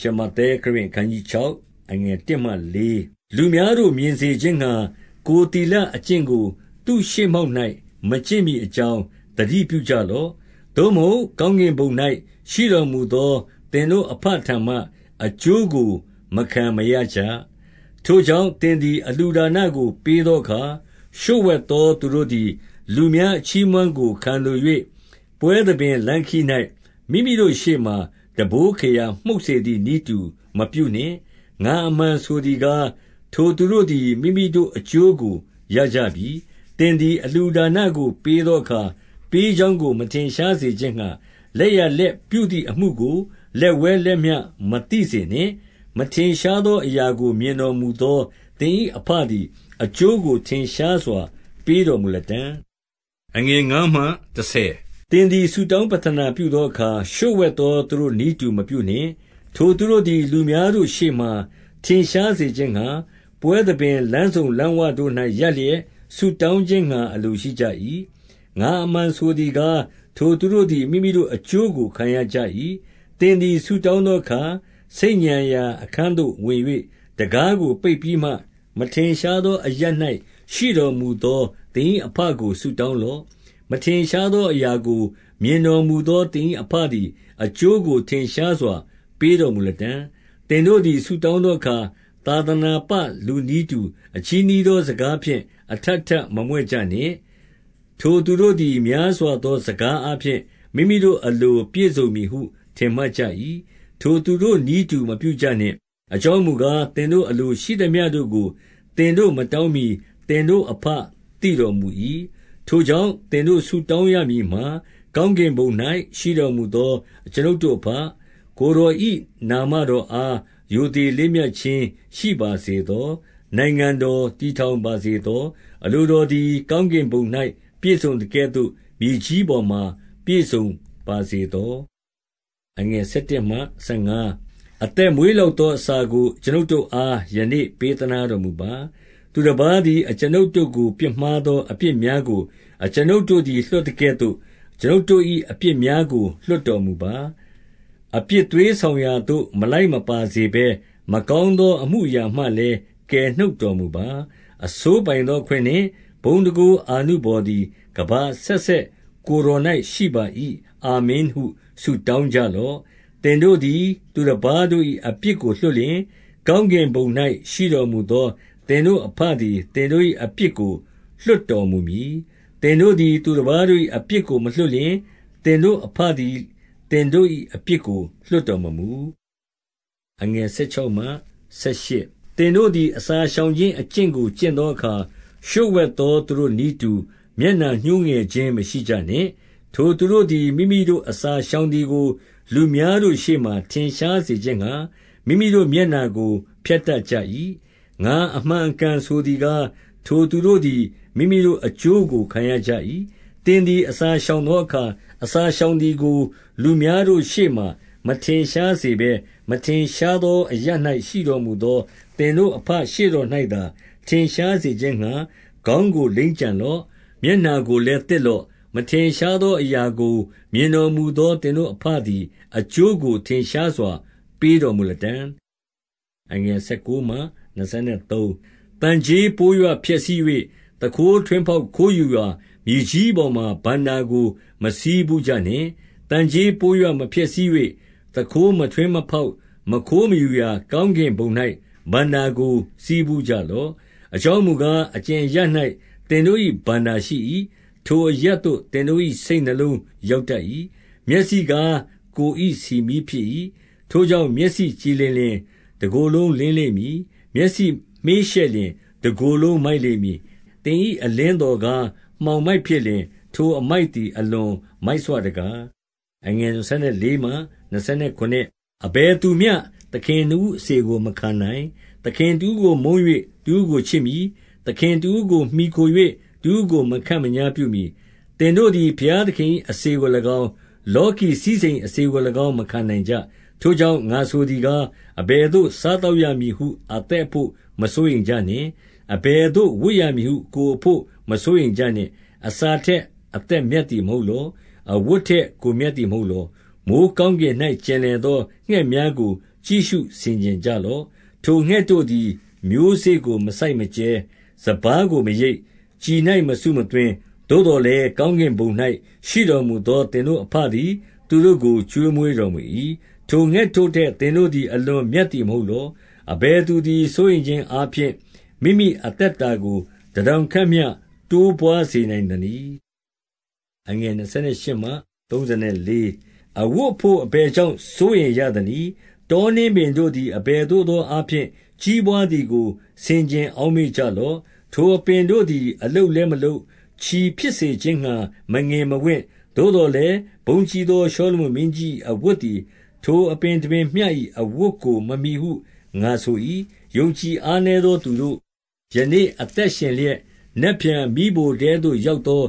ရှမဿဲခရစ်အခန်းကြီး6အငယ်1မှ4လူများတို့မြင်စေခြင်းငှါ ကိုယ်သီလအကျင့်ကို သူ့ရှေ့မှောက်၌မကျင့်မည်အကြောင်း သတိပြုကြလော့။သို့မဟုတ် ကောင်းကင်ဘုံ၌ရှိတော်မူသော သင်တို့အဘထံမှ အကျိုးကို မခံမရကြ။ထိုကြောင့် သင်သည် အလှူဒါနကို ပေးသောအခါ၊လျှို့ဝှက်သော သူတို့သည် လူများအချီးအမွမ်းကို ခံလို၍ပွဲသဘင်လမ်းခရီး၌မိမိတို့ရှေ့မှာ တံပိုးခရာမှုတ်စေသည်နည်းတူ မပြုနှင့်။ငါအမှန်ဆိုသည်ကား၊ထိုသူတို့သည် မိမိတို့အကျိုးကို ရကြပြီ။သင်သည် အလှူဒါနကို ပေးသောအခါ၊ပေးကြောင်းကို မထင်ရှားစေခြင်းငှါ လက်ျာလက်ပြုသည်အမှုကို လက်ဝဲလက်မြမသိစေနှင့်။မထင်ရှားသောအရာကို မြင်တော်မူသော သင်၏အဘသည် အကျိုးကို ထင်ရှားစွာ ပေးတော်မူလတံ့။ သင်သည် ဆုတောင်းပဌနာပြုသောအခါ၊လျှို့ဝှက်သောသူတို့နည်းတူမပြုနှင့်။ထိုသူတို့သည် လူများတို့ရှေ့မှာ ထင်ရှားစေခြင်းငှါ၊ပွဲသဘင်လမ်းဆုံလမ်းဝတို့၌ရပ်လျက် ဆုတောင်းခြင်းငှါ အလိုရှိကြ၏။ငါအမှန်ဆိုသည်ကား၊ထိုသူတို့သည် မိမိတို့အကျိုးကို ခံရကြ၏။သင်သည် ဆုတောင်းသောအခါ၊ဆိတ်ညံရာအခန်းသို့ဝင်၍တံခါးကိုပိတ်ပြီးမှ၊မထင်ရှားသောအရပ်၌ရှိတော်မူသော သင်၏အဘကို ဆုတောင်းလော့။မ ထင်ရှားသောအရာကို မြင်တော်မူသော သင်၏အဘသည် အကျိုးကို ထင်ရှားစွာ ပေးတော်မူလတံ့။သင်တို့သည် ဆုတောင်းသောအခါ သာသနာပလူနည်းတူ အချည်းနှီးသော စကားဖြင့် အထပ်ထပ် မမြွက်ကြနှင့်။ထိုသူတို့သည် များစွာသော စကားအားဖြင့် မိမိတို့အလိုပြည့်စုံမည်ဟု ထင်မှတ်ကြ၏။ထိုသူတို့နည်းတူ မပြုကြနှင့်။အကြောင်းမူကား၊သင်တို့အလိုရှိသမျှတို့ကို သင်တို့မတောင်းမှီ သင်တို့အဘ သိတော်မူ၏။ ထိုကြောင့်သင်တို့ဆုတောင်းရမည်မှာ၊ကောင်းကင်ဘုံ၌ရှိတော်မူသော အကျွန်ုပ်တို့အဘ၊ကိုယ်တော်၏နာမတော်အား ရိုသေလေးမြတ်ခြင်းရှိပါစေသော။နိုင်ငံတော်တည်ထောင်ပါစေသော။အလိုတော်သည် ကောင်းကင်ဘုံ၌ပြည့်စုံသကဲ့သို့ မြေကြီးပေါ်မှာ ပြည့်စုံပါစေသော။အသက်မွေးလောက်သော အစာကို အကျွန်ုပ်တို့အား ယနေ့ပေးသနားတော်မူပါ။ သူတပါးသည် အကျွန်ုပ်တို့ကို ပြစ်မှားသော အပြစ်များကို အကျွန်ုပ်တို့သည် လွှတ်သကဲ့သို့ အကျွန်ုပ်တို့၏အပြစ်များကို လွှတ်တော်မူပါ။အပြစ်သွေးဆောင်ရာသို့ မလိုက်မပါစေဘဲ၊မကောင်းသော အမှုအရာမှလည်း ကယ်နှုတ်တော်မူပါ။အစိုးပိုင်သောအခွင့်နှင့် ဘုန်းတန်ခိုးအာနုဘော်သည် ကမ္ဘာအဆက်ဆက် ကိုယ်တော်၌ရှိပါ၏။အာမင်ဟု ဆုတောင်းကြလော့။သင်တို့သည် သူတပါးတို့၏အပြစ်ကိုလွှတ်လျှင်၊ကောင်းကင်ဘုံ၌ရှိတော်မူသော သင်တို့အဘသည် သင်တို့၏အပြစ်ကို လွှတ်တော်မူမည်။သင်တို့သည် သူတပါးတို့၏အပြစ်ကို မလွှတ်လျှင်၊သင်တို့အဘသည် သင်တို့၏အပြစ်ကို လွှတ်တော်မမူ။သင်တို့သည် အစာရှောင်ခြင်းအကျင့်ကို ကျင့်သောအခါ၊လျှို့ဝှက်သောသူတို့နည်းတူ မျက်နှာညှိုးငယ်ခြင်း မရှိကြနှင့်။ထိုသူတို့သည် မိမိတို့အစာရှောင်သည်ကို လူများတို့ရှေ့မှာ ထင်ရှားစေခြင်းငှါ၊မိမိတို့မျက်နှာကိုဖျက်တတ်ကြ၏။ ငါအမှန်အကန်ဆိုသည်ကား၊ထိုသူတို့သည် မိမိတို့အကျိုးကို ခံရကြ၏။သင်သည် အစာရှောင်သောအခါ၊အစာရှောင်သည်ကို လူများတို့ရှေ့မှာ မထင်ရှားစေဘဲ၊မထင်ရှားသောအရပ်၌ရှိတော်မူသော သင်တို့အဘရှေ့တော်၌သာ ထင်ရှားစေခြင်းငှါ ခေါင်းကို လိမ်းကြံလော့။မျက်နှာကိုလည်း သစ်လော့။မထင်ရှားသောအရာကို မြင်တော်မူသော သင်တို့အဘသည် အကျိုးကို ထင်ရှားစွာ ပေးတော်မူလတံ့။ သံချေးပိုးရွဖျက်ဆီး၍သူခိုးထွင်းဖောက်ခိုးယူရာမြေကြီးပေါ်မှာ ဘဏ္ဍာကို မဆည်းဖူးကြနှင့်။သံချေးပိုးရွမဖျက်ဆီး၍သူခိုးမထွင်းမဖောက် မခိုးမယူရာ ကောင်းကင်ဘုံ၌ဘဏ္ဍာကို ဆည်းဖူးကြလော့။အကြောင်းမူကား၊အကြင်အရပ်၌သင်တို့၏ဘဏ္ဍာရှိ၏။ထိုအရပ်သို့ သင်တို့၏စိတ်နှလုံးရောက်တတ်၏။မျက်စိကား ကိုယ်၏ဆီမီးဖြစ်၏။ထိုကြောင့် မျက်စိကြည်လင်လျှင် တကိုယ်လုံးလင်းလိမ့်မည်။ မျက်စိမှေးရှက်လျှင် တကိုယ်လုံးမိုက်လိမ့်မည်။သင်၏အလင်းသော်ကား မှောင်မိုက်ဖြစ်လျှင် ထိုအမိုက်သည် အလွန်မိုက်စွတကား။အဘယ်သူမျှ သခင်နှစ်ဦးအစေကို မခံနိုင်။သခင်တဦးကို မုန်း၍တဦးကိုချစ်မည်။သခင်တဦးကို မှီခို၍တဦးကို မခန့်မညားပြုမည်။သင်တို့သည် ဘုရားသခင်၏အစေကို၎င်း၊လောကီစည်းစိမ်အစေကို၎င်း မခံနိုင်ကြ။ ထိုကြောင့် ငါဆိုသည်ကား၊အဘယ်သို့ စားသောက်ရမည်ဟု အသက်အဘို့ မစိုးရိမ်ကြနှင့်။အဘယ်သို့ ဝတ်ရမည်ဟု ကိုယ်အဘို့ မစိုးရိမ်ကြနှင့်။အစာထက် အသက်မြတ်သည်မဟုတ်လော။အဝတ်ထက် ကိုယ်မြတ်သည်မဟုတ်လော။မိုဃ်းကောင်းကင်၌ကျင်လည်သော ငှက်များကို ကြည့်ရှုဆင်ခြင်ကြလော့။ထိုငှက်တို့သည် မျိုးစေ့ကို မစိုက်မကြဲ၊စပါးကို မရိတ်၊ကျီ၌မစုမသွင်း။သို့သော်လည်း၊ကောင်းကင်ဘုံ၌ရှိတော်မူသော သင်တို့အဘသည် သူတို့ကို ကျွေးမွေးတော်မူ၏။ ထိုငှက်တို့ထက် သင်တို့သည် အလွန်မြတ်သည် မဟုတ်လော။အဘယ်သူသည် စိုးရိမ်ခြင်းအားဖြင့် မိမိအသက်တာကို တထောင်ခန့်မျှ တိုးပွါးစေနိုင်သနည်း။28 အဝတ်အဘို့ အဘယ်ကြောင့် စိုးရိမ်ရသနည်း။တောနှင်းပင်တို့သည် အဘယ်သို့သောအားဖြင့် ကြီးပွားသည်ကို ဆင်ခြင်အောက်မေ့ကြလော့။ထိုအပင်တို့သည် အလုပ်လည်းမလုပ်၊ချည်ဖြစ်စေခြင်းငှါ မငင်မဝင့်။သို့သော်လည်း၊ဘုန်းကြီးသော ရှောလမုန်မင်းကြီး၏အဝတ်သည် ထိုအပင်တပင်မျှ၏အဝတ်ကို မမီဟု ငါဆို၏။29ယုံကြည်အားနည်းသောသူတို့၊ယနေ့အသက်ရှင်လျက်၊နက်ဖြန်မီးဖိုထဲသို့ ရောက်သော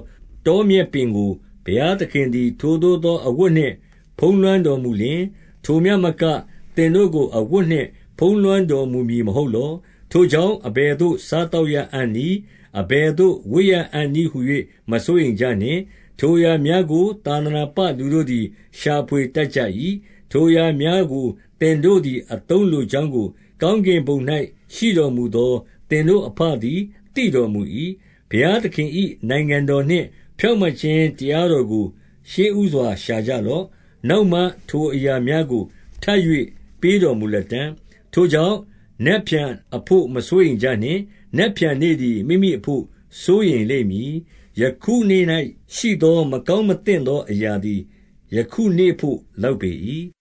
တောမြက်ပင်ကို ဘုရားသခင်သည် ထိုသို့သောအဝတ်နှင့် ဖုံးလွှမ်းတော်မူလျှင်၊ထိုမျှမက၊သင်တို့ကို အဝတ်နှင့် ဖုံးလွှမ်းတော်မူမည် မဟုတ်လော။ထိုကြောင့် အဘယ်သို့ စားသောက်ရအံ့နည်း။အဘယ်သို့ ဝတ်ရအံ့နည်းဟူ၍မစိုးရိမ်ကြနှင့်။ထိုအရာများကို သာသနာပလူတို့သည် ရှာဖွေတတ်ကြ၏။ ထိုအရာများကို သင်တို့သည် အသုံးလိုကြောင်းကို ကောင်းကင်ဘုံ၌ရှိတော်မူသော သင်တို့အဘသည် သိတော်မူ၏။ဘုရားသခင်၏နိုင်ငံတော်နှင့် ဖြောင့်မတ်ခြင်းတရားတော်ကို ရှေ့ဦးစွာ ရှာကြလော့။နောက်မှ ထိုအရာများကို ထပ်၍ပေးတော်မူလတံ့။ထိုကြောင့်၊နက်ဖြန်အဘို့ မစိုးရိမ်ကြနှင့်။နက်ဖြန်နေ့သည် မိမိအဘို့ စိုးရိမ်လိမ့်မည်။ယခုနေ့၌ရှိသော မကောင်းမသင့်သောအရာသည် ယခုနေ့အဘို့ လောက်ပေ၏။